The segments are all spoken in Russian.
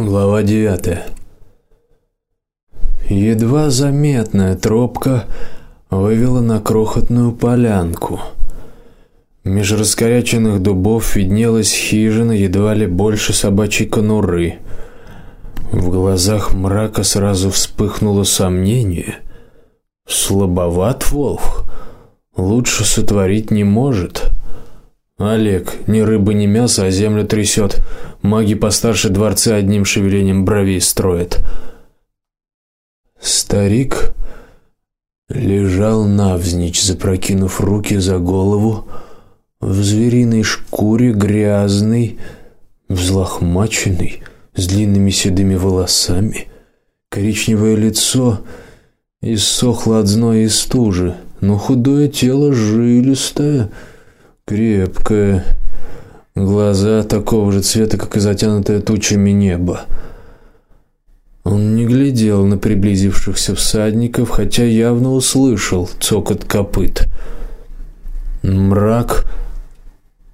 Глава 9. Едва заметная тропка вывела на крохотную полянку. Меж раскоряченных дубов виднелась хижина едва ли больше собачьей конуры. В глазах мрака сразу вспыхнуло сомнение. Слабоват волк, лучше сотворить не может. Олег, ни рыбы, ни мяса, а землю трясет. Маги постарше дворцы одним шевелением бровей строят. Старик лежал навзничь, запрокинув руки за голову, в звериной шкуре, грязный, взлохмаченный, с длинными седыми волосами. Коричневое лицо иссохло от зноя и стужи, но худое тело жилистое, крепкое, глаза такого же цвета, как и затянутое тучами небо. Он не глядел на приблизившихся всадников, хотя явно услышал цокот копыт. Мрак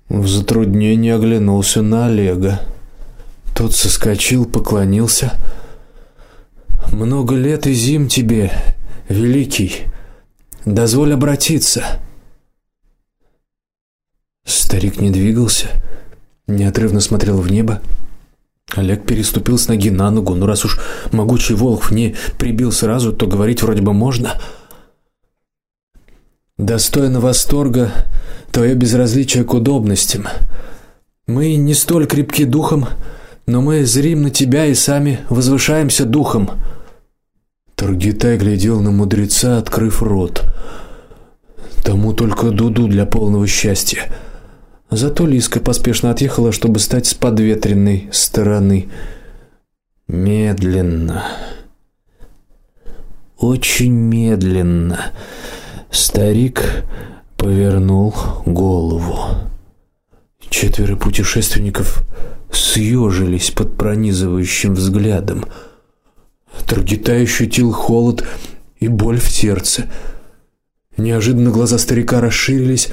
в затруднении оглянулся на Олега. Тот соскочил, поклонился. Много лет и зим тебе, великий. Дозволь обратиться. Старик не двигался, неотрывно смотрел в небо. Олег переступил с ноги на ногу. Ну раз уж могучий волк не прибил сразу, то говорить вроде бы можно. Достойно восторга твое безразличие к удобностям. Мы не столь крепки духом, но мы зрим на тебя и сами возвышаемся духом. Таргитай глядел на мудреца, открыв рот. Тому только дуду для полного счастья. Зато Лиска поспешно отъехала, чтобы стать с подветренной стороны. Медленно. Очень медленно старик повернул голову. Четверо путешественников съежились под пронизывающим взглядом. Таргитай ощутил холод и боль в сердце. Неожиданно глаза старика расширились,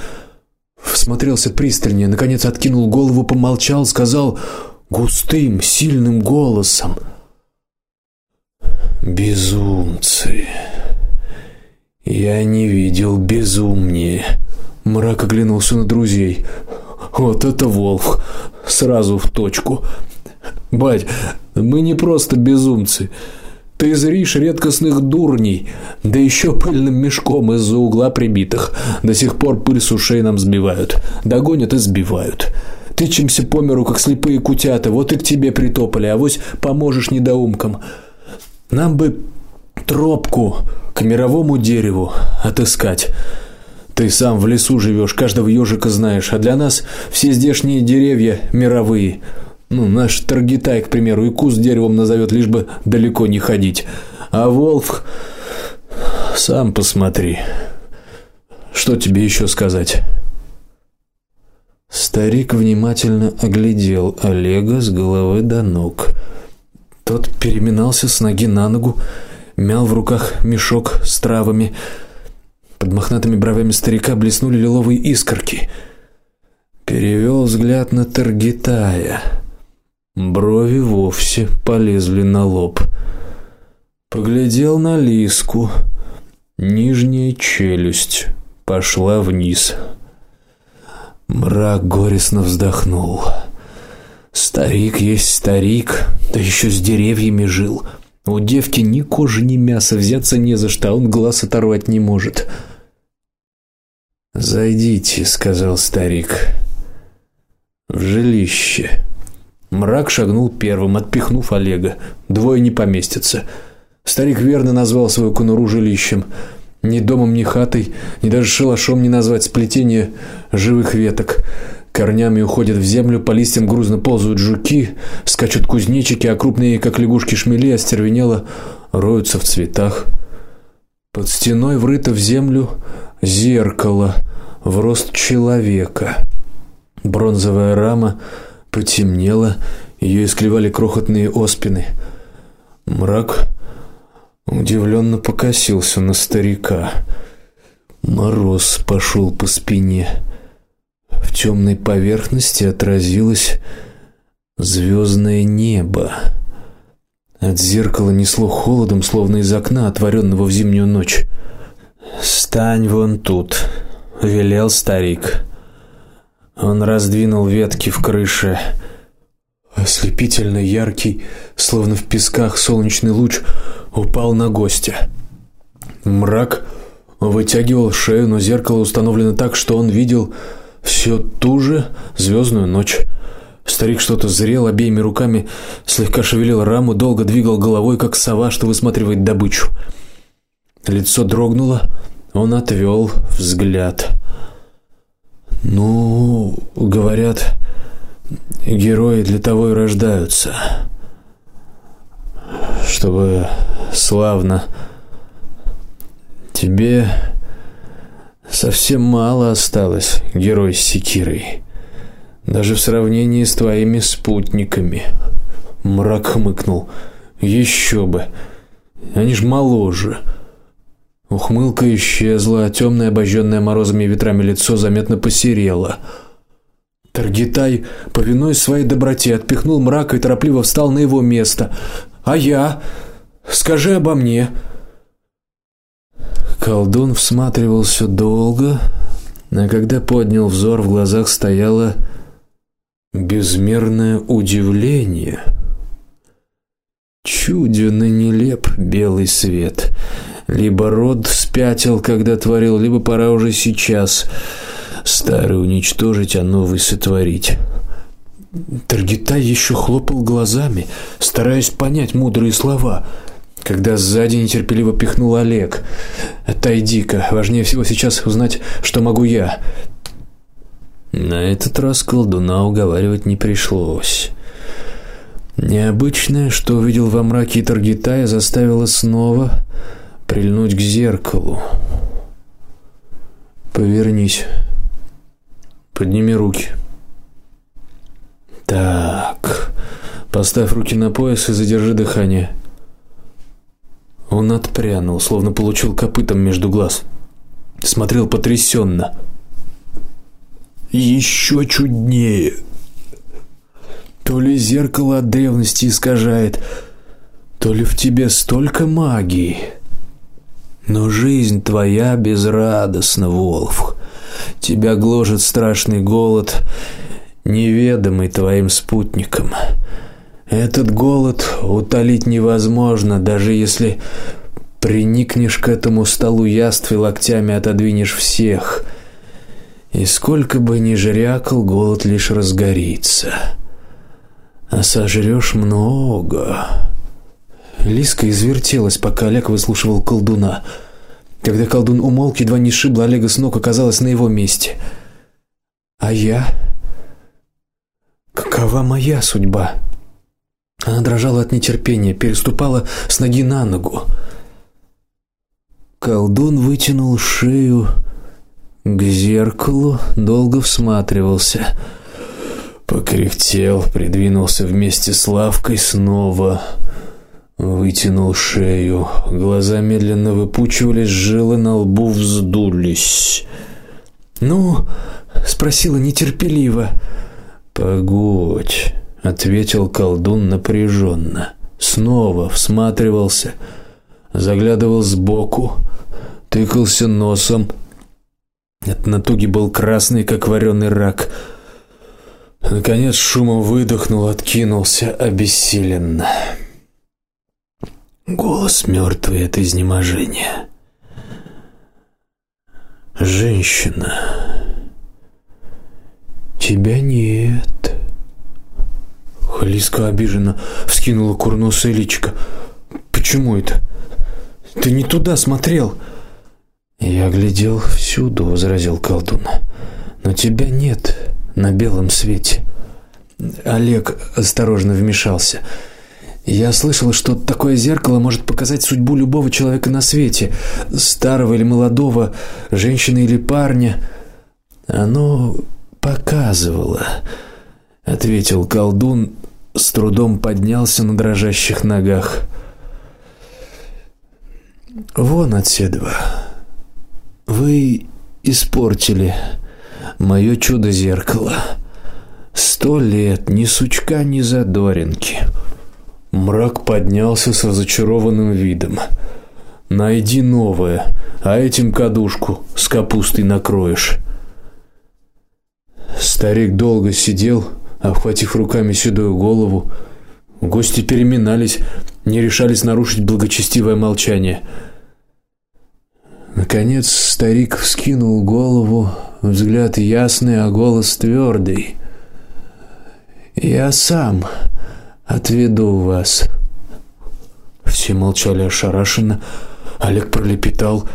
всмотрелся пристальнее, наконец откинул голову, помолчал, сказал густым, сильным голосом: "Безумцы. Я не видел безумнее". Мрак оглянулся на друзей. Вот это волк, сразу в точку. Бать, мы не просто безумцы. Ты зришь редкостных дурней, да еще пыльным мешком из-за угла прибитых. До сих пор пыль с ушей нам сбивают, догонят и сбивают. Тычемся по миру, как слепые кутята, вот и к тебе притопали, а вось поможешь недоумкам. Нам бы тропку к мировому дереву отыскать. Ты сам в лесу живешь, каждого ежика знаешь, а для нас все здешние деревья мировые. Ну, наш Таргитай, к примеру, и куст деревом назовет, лишь бы далеко не ходить. А Волф сам посмотри. Что тебе еще сказать? Старик внимательно оглядел Олега с головы до ног. Тот переминался с ноги на ногу, мял в руках мешок с травами. Под мохнатыми бровями старика блеснули лиловые искорки. Перевел взгляд на Таргитая. Брови вовсе полезли на лоб. Поглядел на Лиску. Нижняя челюсть пошла вниз. Мрак горестно вздохнул. Старик есть старик, да еще с деревьями жил. У девки ни кожи, ни мяса взяться не за что, а он глаз оторвать не может. Зайдите, сказал старик. В жилище. Мрак шагнул первым, отпихнув Олега. Двое не поместятся. Старик верно назвал свою конуру жилищем. Ни домом, ни хатой, ни даже шалашом не назвать сплетение живых веток. Корнями уходят в землю, по листьям грузно ползают жуки, скачут кузнечики, а крупные, как лягушки шмели, остервенело роются в цветах. Под стеной врыто в землю зеркало в рост человека. Бронзовая рама потемнело, ее искривали крохотные оспины. Мрак удивленно покосился на старика. Мороз пошел по спине. В темной поверхности отразилось звездное небо. От зеркала несло холодом, словно из окна, отворенного в зимнюю ночь. "Стань вон тут", велел старик. Он раздвинул ветки в крыше. Ослепительно яркий, словно в песках солнечный луч упал на гостя. Мрак вытягивал шею, но зеркало установлено так, что он видел все ту же звездную ночь. Старик что-то зрел обеими руками, слегка шевелил раму, долго двигал головой, как сова, что высматривает добычу. Лицо дрогнуло, он отвел взгляд. Ну, говорят, герои для того и рождаются, чтобы славно тебе совсем мало осталось, герой с секирой. Даже в сравнении с твоими спутниками. Мрак хмыкнул. Еще бы. Они ж моложе. Ухмылка исчезла, темное обожженное морозами и ветрами лицо заметно посерело. Таргитай, повинуясь своей доброте, отпихнул мрак и торопливо встал на его место. А я? Скажи обо мне. Колдун всматривался долго, а когда поднял взор, в глазах стояло безмерное удивление. Чуден и нелеп белый свет. Либо род спятил, когда творил, либо пора уже сейчас старый уничтожить, а новый сотворить. Таргитай еще хлопал глазами, стараясь понять мудрые слова, когда сзади нетерпеливо пихнул Олег. "Отойди-ка, важнее всего сейчас узнать, что могу я". На этот раз колдуна уговаривать не пришлось. Необычное, что увидел во мраке Таргитая, заставило снова прильнуть к зеркалу. Повернись. Подними руки. Так. Поставь руки на пояс и задержи дыхание. Он отпрянул, словно получил копытом между глаз. Смотрел потрясенно еще чуднее. То ли зеркало древности искажает, то ли в тебе столько магии. Но жизнь твоя безрадостна, Волф. Тебя гложет страшный голод, неведомый твоим спутникам. Этот голод утолить невозможно, даже если приникнешь к этому столу яств и локтями отодвинешь всех. И сколько бы ни жрякал, голод лишь разгорится. А сожрёшь много. Лиска извертелась, пока Олег выслушивал колдуна. Когда колдун умолк, едва не сшибла Олега с ног, оказалась на его месте. А я? Какова моя судьба? Она дрожала от нетерпения, переступала с ноги на ногу. Колдун вытянул шею, к зеркалу, долго всматривался. Покряхтел, придвинулся вместе с лавкой снова, вытянул шею. Глаза медленно выпучивались, жилы на лбу вздулись. "Ну?" спросила нетерпеливо. "Погодь", ответил колдун напряженно. Снова всматривался, заглядывал сбоку, тыкался носом от натуги был красный, как вареный рак. Наконец шумом выдохнул, откинулся обессиленно. Голос мертвый от изнеможения. Женщина. Тебя нет. Халиска обиженно вскинула курносое личико. Почему это? Ты не туда смотрел. Я глядел всюду, возразил колдун. Но тебя нет на белом свете. Олег осторожно вмешался. Я слышал, что такое зеркало может показать судьбу любого человека на свете, старого или молодого, женщины или парня. Оно показывало, ответил колдун, с трудом поднялся на дрожащих ногах. Вон отседва. Вы испортили мое чудо-зеркало. Сто лет ни сучка, ни задоринки. Мрак поднялся с разочарованным видом. Найди новое, а этим кадушку с капустой накроешь. Старик долго сидел, обхватив руками седую голову. Гости переминались, не решались нарушить благочестивое молчание. Наконец старик вскинул голову, взгляд ясный, а голос твердый. Я сам отведу вас. Все молчали ошарашенно. Олег пролепетал: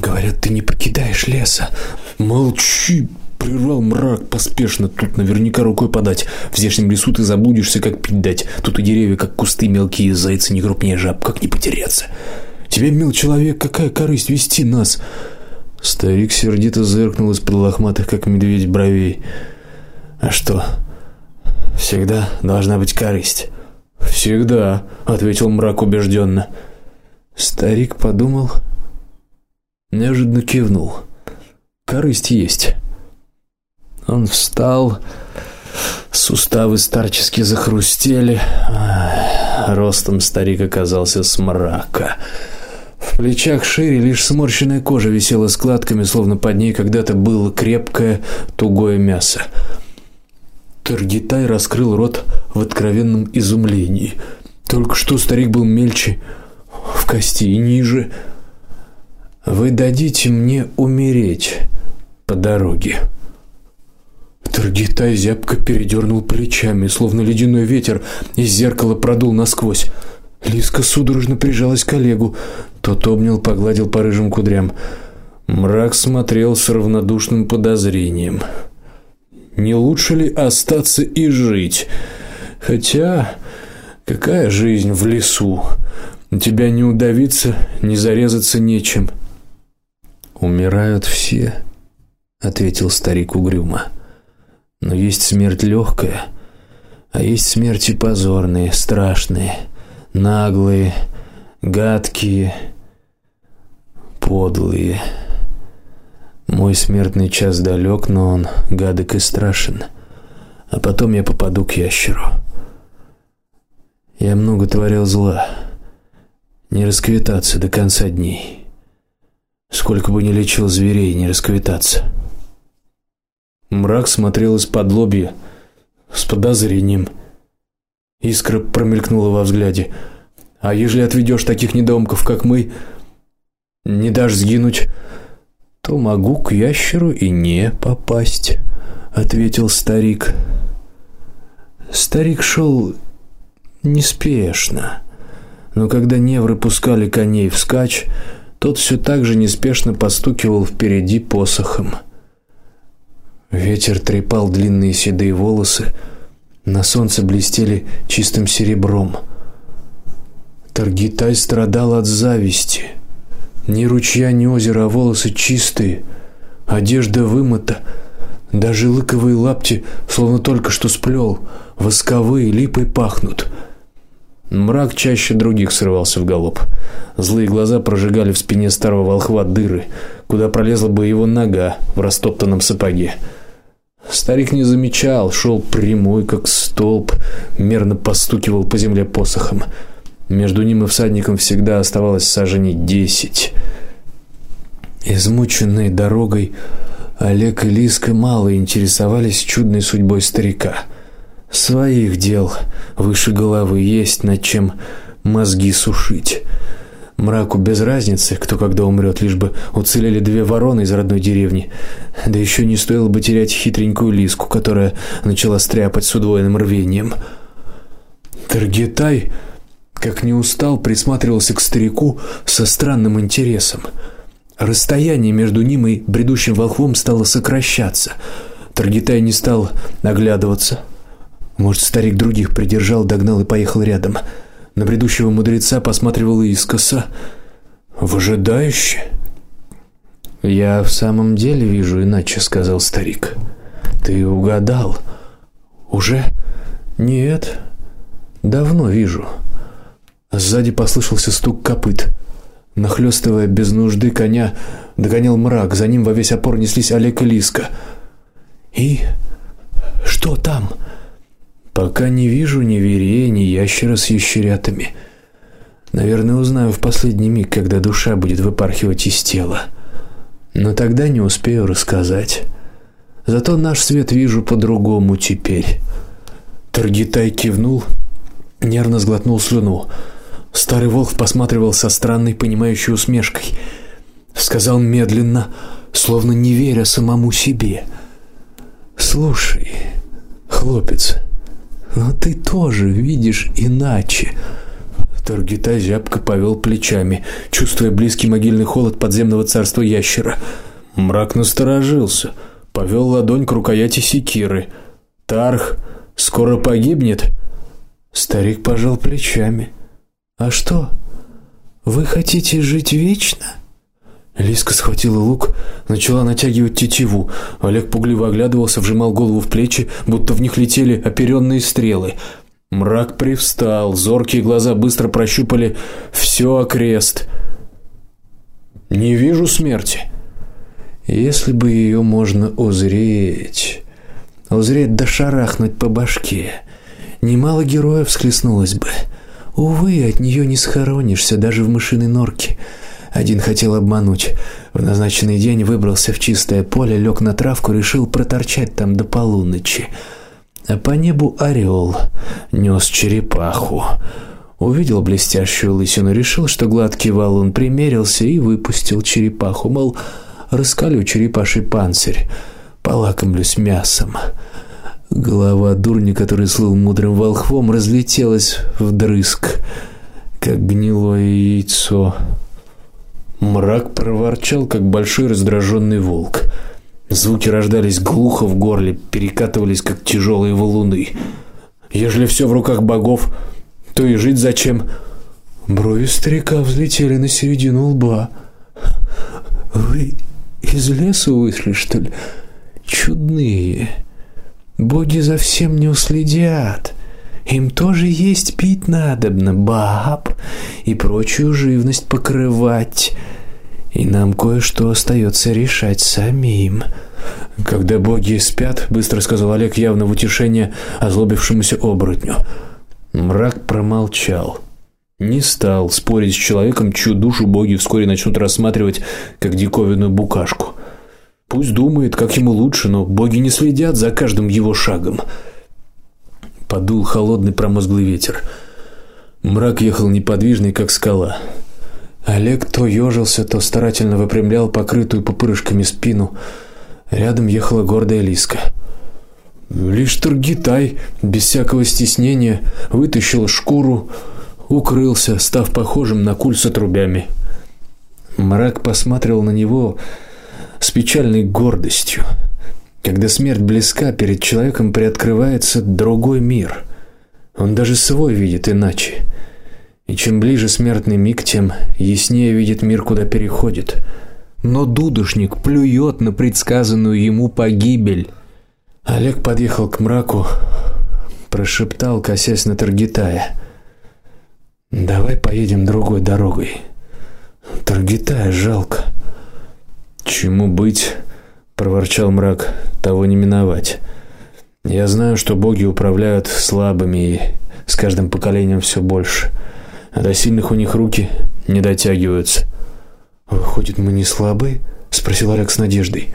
"Говорят, ты не покидаешь леса". "Молчи", прервал мрак поспешно. Тут наверняка рукой подать. В здешнем лесу ты заблудишься, как пить дать. Тут и деревья, как кусты мелкие, зайцы не крупнее жаб, как не потеряться. Тебе, мил человек, какая корысть вести нас? Старик сердито зыркнул из-под лохматых, как медведь, бровей. А что? Всегда должна быть корысть. Всегда, ответил мрак убежденно. Старик подумал, неожиданно кивнул. Корысть есть. Он встал, суставы старчески захрустели. Ростом старик оказался с мрака. В плечах шире лишь сморщенная кожа висела складками, словно под ней когда-то было крепкое, тугое мясо. Таргитай раскрыл рот в откровенном изумлении. Только что старик был мельче в кости и ниже. Вы дадите мне умереть по дороге. Таргитай зябко передернул плечами, словно ледяной ветер из зеркала продул насквозь. Лиска судорожно прижалась к Олегу. Тот обнял, погладил по рыжим кудрям. Мрак смотрел с равнодушным подозрением. Не лучше ли остаться и жить? Хотя какая жизнь в лесу? Тебя не удавиться, не зарезаться нечем. Умирают все, ответил старик угрюмо. Но есть смерть легкая, а есть смерти позорные, страшные, наглые, гадкие, подлые. Мой смертный час далек, но он гадок и страшен. А потом я попаду к ящеру. Я много творил зла. Не расквитаться до конца дней. Сколько бы ни лечил зверей, не расквитаться. Мрак смотрел из-под лобья с подозрением. Искра промелькнула во взгляде. А если отведешь таких недоумков, как мы, не дашь сгинуть, то могу к ящеру и не попасть, ответил старик. Старик шел неспешно, но когда невры пускали коней вскачь, тот все так же неспешно постукивал впереди посохом. Ветер трепал длинные седые волосы, на солнце блестели чистым серебром. Таргитай страдал от зависти. Ни ручья, ни озера, а волосы чистые, одежда вымыта, даже лыковые лапти словно только что сплел, восковые, липой пахнут. Мрак чаще других срывался в галоп. Злые глаза прожигали в спине старого волхва дыры, куда пролезла бы его нога в растоптанном сапоге. Старик не замечал, шел прямой как столб, мерно постукивал по земле посохом. Между ним и всадником всегда оставалось саженей десять. Измученные дорогой, Олег и Лиска мало интересовались чудной судьбой старика. Своих дел выше головы есть над чем мозги сушить. Мраку без разницы, кто когда умрет, лишь бы уцелели две вороны из родной деревни. Да еще не стоило бы терять хитренькую Лиску, которая начала стряпать с удвоенным рвением. Таргетай как не устал, присматривался к старику со странным интересом. Расстояние между ним и бредущим волхвом стало сокращаться. Таргитай не стал оглядываться. Может, старик других придержал, догнал и поехал рядом. На бредущего мудреца посматривал искоса, выжидающе. Я в самом деле вижу иначе, сказал старик. Ты угадал. Уже? Нет. Давно вижу. Сзади послышался стук копыт. Нахлёстывая без нужды коня, догонял мрак, за ним во весь опор неслись Олег и Лиска. И что там? Пока не вижу ни верея, ни ящера с ящерятами. Наверное, узнаю в последний миг, когда душа будет выпархивать из тела. Но тогда не успею рассказать. Зато наш свет вижу по-другому теперь. Таргитай кивнул, нервно сглотнул слюну. Старый волк посматривал со странной понимающей усмешкой. Сказал медленно, словно не веря самому себе: "Слушай, хлопец, но ты тоже видишь иначе". Таргитай зябко повел плечами, чувствуя близкий могильный холод подземного царства ящера. Мрак насторожился повел ладонь к рукояти секиры. Тарх скоро погибнет. Старик пожал плечами. А что? Вы хотите жить вечно? Лиска схватила лук, начала натягивать тетиву. Олег пугливо оглядывался, вжимал голову в плечи, будто в них летели оперенные стрелы. Мрак привстал, зоркие глаза быстро прощупали все окрест. Не вижу смерти. Если бы ее можно узреть, узреть да шарахнуть по башке, немало героев всхлестнулось бы. Увы, от нее не схоронишься даже в мышиной норке. Один хотел обмануть. В назначенный день выбрался в чистое поле, лег на травку, решил проторчать там до полуночи. А по небу орел нес черепаху. Увидел блестящую лысину, решил, что гладкий валун примерился и выпустил черепаху, мол, раскалю черепаший панцирь, полакомлюсь мясом. Голова дурни, который слыл мудрым волхвом, разлетелась вдрызг, как гнилое яйцо. Мрак проворчал, как большой раздраженный волк. Звуки рождались глухо в горле, перекатывались как тяжелые валуны. Ежели все в руках богов, то и жить зачем? Брови старика взлетели на середину лба. Вы из леса вышли, что ли? Чудные. Боги за всем не уследят. Им тоже есть пить надобно, баб и прочую живность покрывать. И нам кое-что остается решать самим. Когда боги спят, быстро сказал Олег явно в утешение озлобившемуся оборотню. Мрак промолчал. Не стал спорить с человеком, чью душу боги вскоре начнут рассматривать как диковинную букашку. Пусть думает, как ему лучше, но боги не следят за каждым его шагом. Подул холодный промозглый ветер. Мрак ехал неподвижный, как скала. Олег то ежился, то старательно выпрямлял покрытую пупырышками спину. Рядом ехала гордая Лиска. Лишь Тургитай без всякого стеснения вытащил шкуру, укрылся, став похожим на куль с отрубями. Мрак посмотрел на него с печальной гордостью. Когда смерть близка, перед человеком приоткрывается другой мир. Он даже свой видит иначе. И чем ближе смертный миг, тем яснее видит мир, куда переходит. Но дудушник плюет на предсказанную ему погибель. Олег подъехал к мраку, прошептал, косясь на Таргитая: Давай поедем другой дорогой. Таргитая жалко. Чему быть, проворчал мрак. Того не миновать. Я знаю, что боги управляют слабыми и с каждым поколением все больше. А до сильных у них руки не дотягиваются. Выходит, мы не слабые? спросил Олег с надеждой.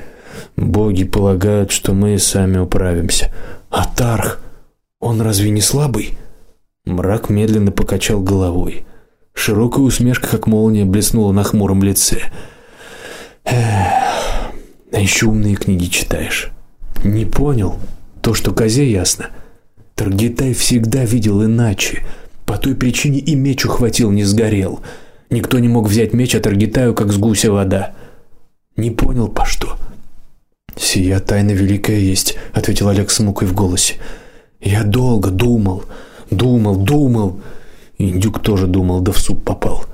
Боги полагают, что мы сами управимся. А Тарх, он разве не слабый? Мрак медленно покачал головой. Широкая усмешка, как молния, блеснула на хмуром лице. Эх, а еще умные книги читаешь. Не понял то, что козе ясно. Таргитай всегда видел иначе. По той причине и меч ухватил, не сгорел. Никто не мог взять меч от Таргитаю, как с гуся вода. Не понял по что. Сия тайна великая есть, ответил Олег с мукой в голосе. Я долго думал, Думал, думал. Индюк тоже думал, да в суп попал.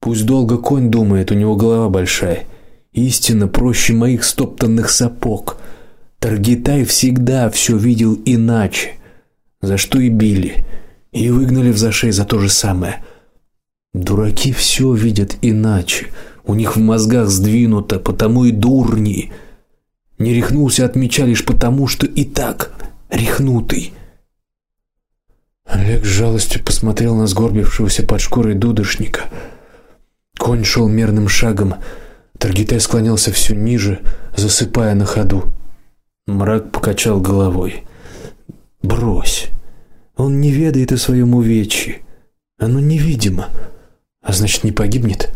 Пусть долго конь думает, у него голова большая. Истина проще моих стоптанных сапог. Таргитай всегда все видел иначе. За что и били, и выгнали в зашей за то же самое. Дураки все видят иначе. У них в мозгах сдвинуто, потому и дурни. Не рехнулся от меча лишь потому, что и так рехнутый. Олег с жалостью посмотрел на сгорбившегося под шкурой дудошника. Конь шел мерным шагом. Таргитай склонялся все ниже, засыпая на ходу. Мрак покачал головой. Брось. Он не ведает о своем увечье. Оно невидимо, а значит, не погибнет.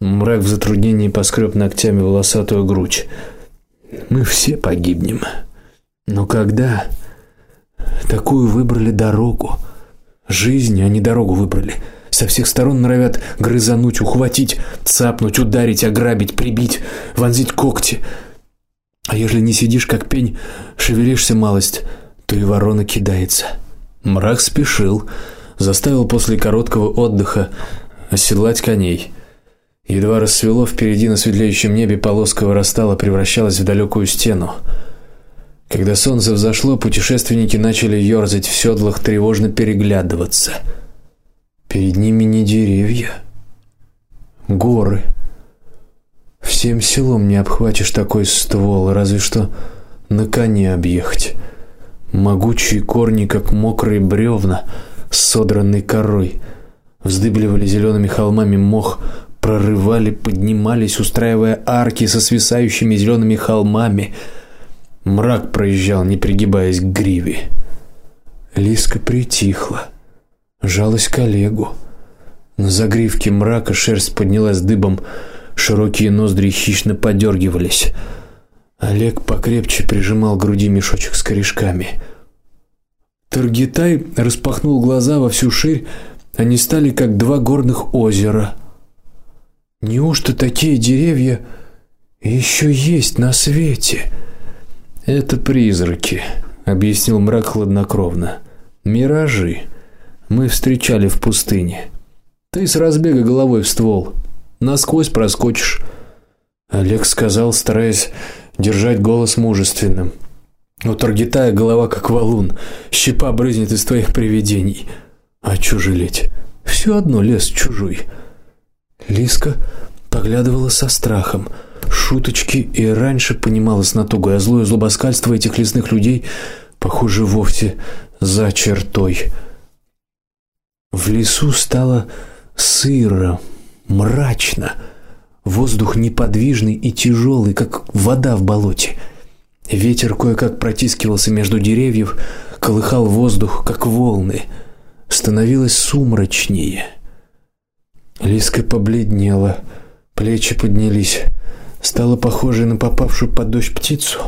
Мрак в затруднении поскреб ногтями волосатую грудь. Мы все погибнем. Но когда такую выбрали дорогу, жизнь, а не дорогу выбрали. Со всех сторон норовят грызануть, ухватить, цапнуть, ударить, ограбить, прибить, вонзить когти. А если не сидишь как пень, шевелишься малость, то и ворона кидается. Мрак спешил, заставил после короткого отдыха оседлать коней. Едва рассвело, впереди на светлеющем небе полоска вырастала, превращалась в далекую стену. Когда солнце взошло, путешественники начали ерзать в седлах, тревожно переглядываться. Перед ними не деревья, горы. Всем селом не обхватишь такой ствол, разве что на коне объехать. Могучие корни, как мокрые бревна с содранной корой, вздыбливали зелеными холмами мох, прорывали, поднимались, устраивая арки со свисающими зелеными холмами. Мрак проезжал, не пригибаясь к гриве. Лиска притихла, жалась к Олегу. На загривке мрака шерсть поднялась дыбом, широкие ноздри хищно подергивались. Олег покрепче прижимал к груди мешочек с корешками. Таргитай распахнул глаза во всю ширь, они стали как два горных озера. Неужто такие деревья еще есть на свете? Это призраки, объяснил мрак хладнокровно. Миражи. Мы встречали в пустыне. Ты с разбега головой в ствол, насквозь проскочишь. Олег сказал, стараясь держать голос мужественным. У Таргитая голова как валун, щепа брызнет из твоих привидений. А чё жалеть? Всё одно лес чужой. Лиска поглядывала со страхом. Шуточки и раньше понимала с натугой, а злое злобоскальство этих лесных людей, похоже, вовсе за чертой. В лесу стало сыро, мрачно. Воздух неподвижный и тяжелый, как вода в болоте. Ветер кое-как протискивался между деревьев, колыхал воздух, как волны. Становилось сумрачнее. Лиска побледнела, плечи поднялись, стала похожей на попавшую под дождь птицу.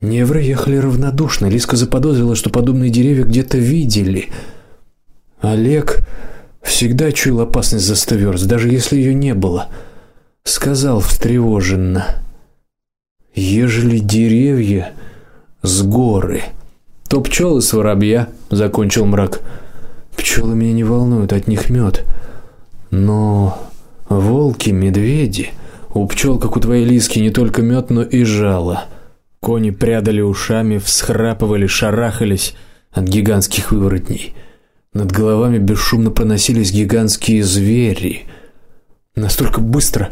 Невры ехали равнодушно. Лиска заподозрила, что подобные деревья где-то видели. Олег всегда чуял опасность за сто даже если ее не было. Сказал встревоженно: Ежели деревья с горы, то пчелы с воробья, закончил мрак. Пчелы меня не волнуют, от них мед. Но волки, медведи, у пчел, как у твоей лиски, не только мед, но и жало. Кони прядали ушами, всхрапывали, шарахались от гигантских выворотней. Над головами бесшумно проносились гигантские звери. Настолько быстро,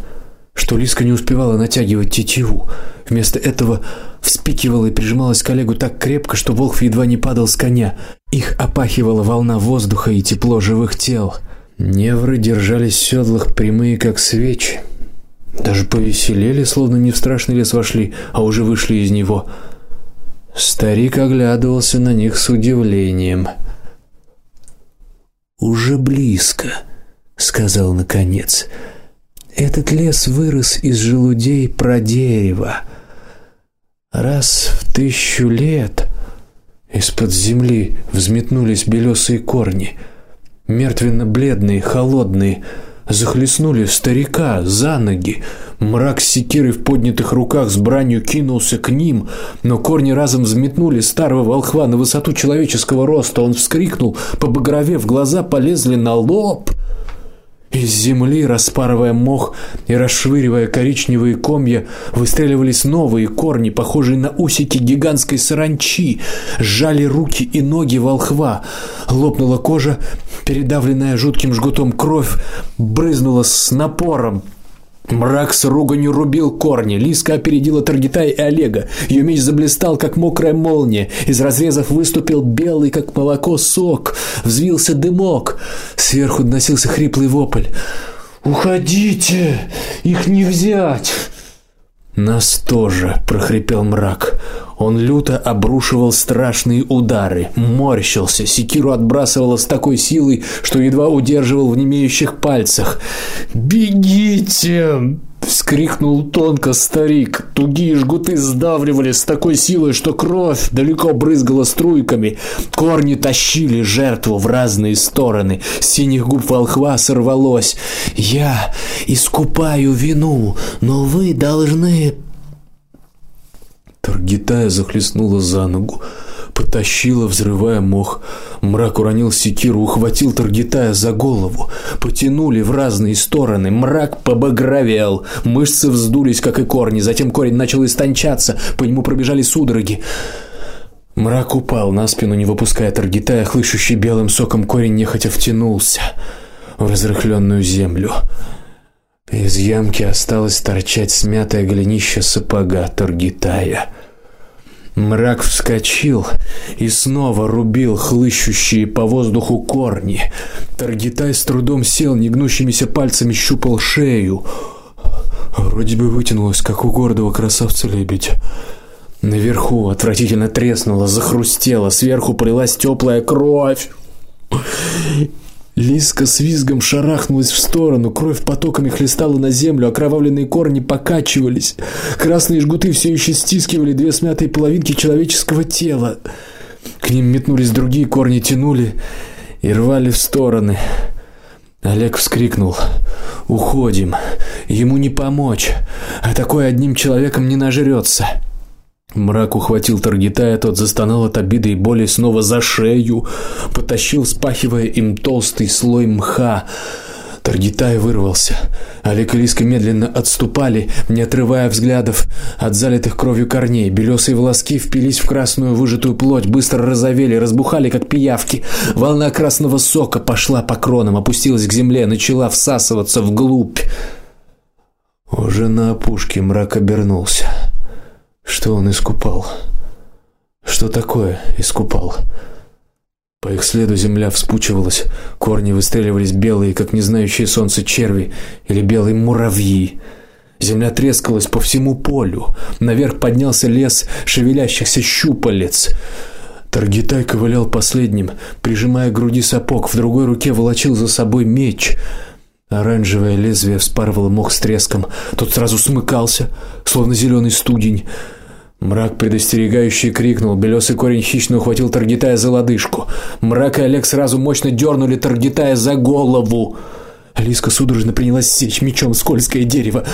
что Лиска не успевала натягивать тетиву. Вместо этого вспикивала и прижималась к Олегу так крепко, что волк едва не падал с коня. Их опахивала волна воздуха и тепло живых тел. Невры держались в седлах прямые, как свечи. Даже повеселели, словно не в страшный лес вошли, а уже вышли из него. Старик оглядывался на них с удивлением. Уже близко, сказал наконец. Этот лес вырос из желудей продерева. Раз в тысячу лет из-под земли взметнулись белесые корни, мертвенно-бледные, холодные, захлестнули старика за ноги. Мрак с секирой в поднятых руках с бранью кинулся к ним, но корни разом взметнули старого волхва на высоту человеческого роста. Он вскрикнул, побагровев, глаза полезли на лоб. Из земли, распарывая мох и расшвыривая коричневые комья, выстреливались новые корни, похожие на усики гигантской саранчи, сжали руки и ноги волхва. Лопнула кожа, передавленная жутким жгутом кровь брызнула с напором. Мрак с руганью рубил корни. Лиска опередила Таргитай и Олега. Ее меч заблестел, как мокрая молния. Из разрезов выступил белый, как молоко, сок. Взвился дымок. Сверху доносился хриплый вопль. Уходите, их не взять. Нас тоже, прохрипел мрак. Он люто обрушивал страшные удары, морщился, секиру отбрасывало с такой силой, что едва удерживал в немеющих пальцах. "Бегите!" Вскрикнул тонко старик. Тугие жгуты сдавливали с такой силой, что кровь далеко брызгала струйками. Корни тащили жертву в разные стороны. С синих губ волхва сорвалось: "Я искупаю вину, но вы должны Таргитая захлестнула за ногу, потащила, взрывая мох. Мрак уронил секиру, ухватил Таргитая за голову, потянули в разные стороны. Мрак побагровел, мышцы вздулись, как и корни, затем корень начал истончаться, по нему пробежали судороги. Мрак упал на спину, не выпуская Таргитая, хлыщущий белым соком корень нехотя втянулся в разрыхленную землю. Из ямки осталось торчать смятое голенище сапога Таргитая. Мрак вскочил и снова рубил хлыщущие по воздуху корни. Таргитай с трудом сел, негнущимися пальцами щупал шею. Вроде бы вытянулась, как у гордого красавца лебедь. Наверху отвратительно треснуло, захрустело, сверху полилась теплая кровь. Лиска с визгом шарахнулась в сторону, кровь потоками хлестала на землю, окровавленные корни покачивались. Красные жгуты все еще стискивали две смятые половинки человеческого тела. К ним метнулись другие корни, тянули и рвали в стороны. Олег вскрикнул: "Уходим. Ему не помочь. А такой одним человеком не нажрется. Мрак ухватил Таргитая, тот застонал от обиды и боли снова за шею, потащил, спахивая им толстый слой мха. Таргитай вырвался. Олег и Лиска медленно отступали, не отрывая взглядов от залитых кровью корней. Белесые волоски впились в красную выжатую плоть, быстро розовели, разбухали как пиявки. Волна красного сока пошла по кронам, опустилась к земле, начала всасываться вглубь. Уже на опушке мрак обернулся. Что он искупал? Что такое искупал? По их следу земля вспучивалась, корни выстреливались белые, как не знающие солнца черви или белые муравьи. Земля трескалась по всему полю. Наверх поднялся лес шевелящихся щупалец. Таргитай ковылял последним, прижимая к груди сапог, в другой руке волочил за собой меч. Оранжевое лезвие вспарывало мох с треском. Тот сразу смыкался, словно зеленый студень. Мрак предостерегающе крикнул, белесый корень хищно ухватил Таргитая за лодыжку. Мрак и Олег сразу мощно дернули Таргитая за голову. Алиска судорожно принялась сечь мечом скользкое дерево.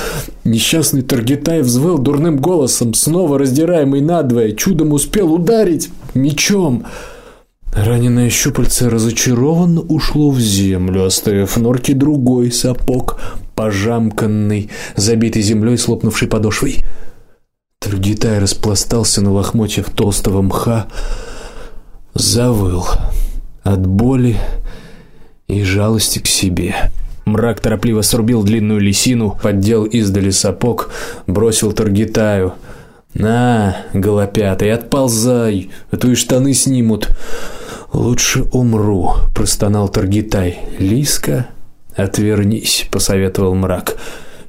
Несчастный Таргитай взвыл дурным голосом, снова раздираемый надвое, чудом успел ударить мечом. Раненое щупальце разочарованно ушло в землю, оставив норке другой сапог, пожамканный, забитый землей с лопнувшей подошвой. Трудитай распластался на лохмотьях толстого мха, завыл от боли и жалости к себе. Мрак торопливо срубил длинную лисину, поддел издали сапог, бросил Таргитаю. На, голопятый, отползай, а то и штаны снимут. Лучше умру, простонал Таргитай. Лиска, отвернись, посоветовал мрак.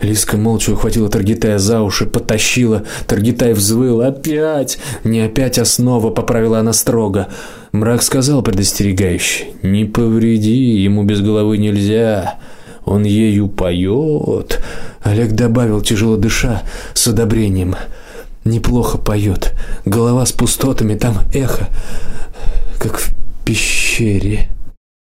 Лиска молча ухватила Таргитая за уши, потащила. Таргитай взвыл: "Опять!" "Не опять, а снова", поправила она строго. Мрак сказал предостерегающе: "Не повреди, ему без головы нельзя. Он ею поет. Олег добавил тяжело дыша с одобрением: "Неплохо поет. Голова с пустотами, там эхо, как в пещере".